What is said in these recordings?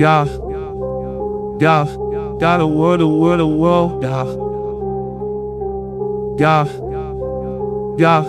yeah, yeah, yeah, the world, the world, the world, yeah, yeah,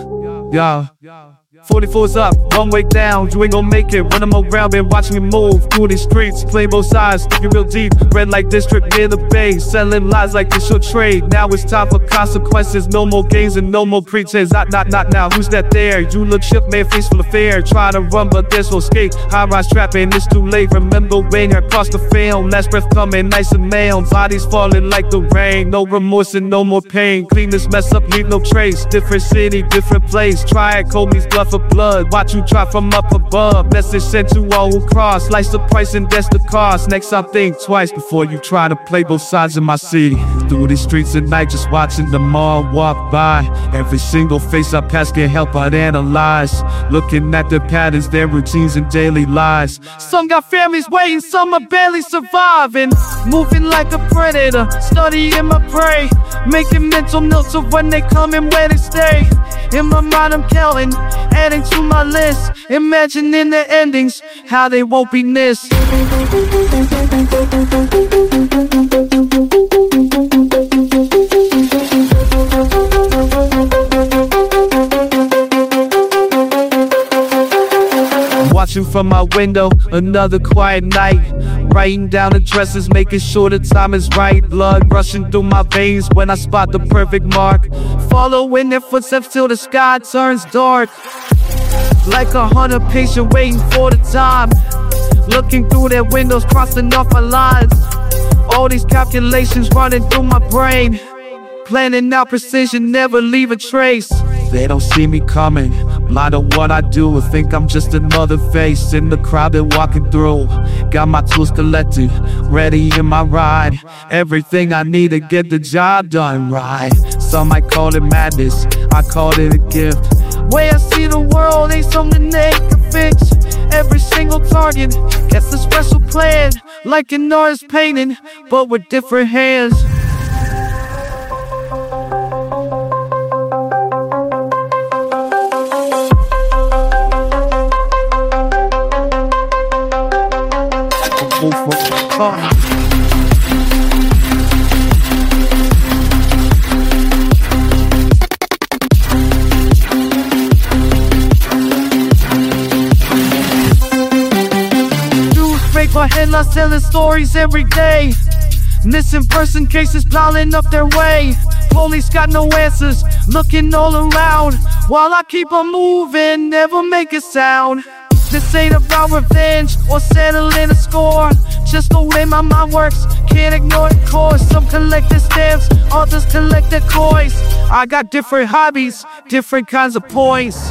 yeah, yeah. 44's up, one way down, you ain't gon' make it. When I'm around, been watching me move through these streets. Play both sides, thinking real deep. Red light district near the bay, selling lies like this your trade. Now it's time for consequences, no more games and no more pretense. Not, not, not now, who's that there? You look ship, man, face full of fear. Trying to run, but there's no escape. High rise trapping, it's too late. Remember when you're across the film, last breath coming nice and male. Bodies falling like the rain, no remorse and no more pain. Clean this mess up, leave no trace. Different city, different place. Try it, call me's blood for blood. Watch you drop from up above. Message sent to all who cross. Slice the price and that's the cost. Next, I think twice before you try to play both sides of my city. Through these streets at night, just watching them all walk by. Every single face I pass can't help but analyze. Looking at their patterns, their routines, and daily lives. Some got families waiting, some are barely surviving. Moving like a predator, studying my prey. Making mental notes of when they come and where they stay. In my mind, I'm counting, adding to my list. Imagining the endings, how they won't be missed. Watching from my window, another quiet night. Writing down addresses, making sure the time is right. Blood rushing through my veins when I spot the perfect mark. Following their footsteps till the sky turns dark. Like a hunter patient waiting for the time. Looking through their windows, crossing off our lines. All these calculations running through my brain. Planning out precision, never leave a trace. They don't see me coming. Blind on what I do, or think I'm just another face in the crowd they're walking through. Got my tools collected, ready in my ride. Everything I need to get the job done right. Some might call it madness, I call it a gift. Way I see the world ain't something they can fix. Every single target gets a special plan, like an artist painting, but with different hands. News my headlines telling stories every day. Missing person cases piling up their way. Police got no answers, looking all around. While I keep on moving, never make a sound. This ain't about revenge or settling a score. Just the way my mind works, can't ignore the course. Some collect the stamps, others collect the coins. I got different hobbies, different kinds of points.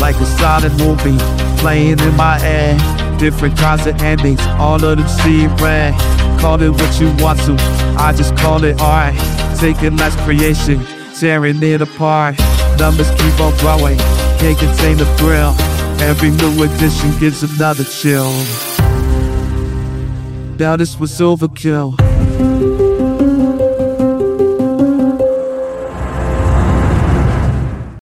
Like a silent movie playing in my head. Different kinds of endings, all of them seem red. Call it what you want to, I just call it art. Taking less creation, tearing it apart. Numbers keep on growing, can't contain the thrill. Every new edition gives another chill. Now this was overkill.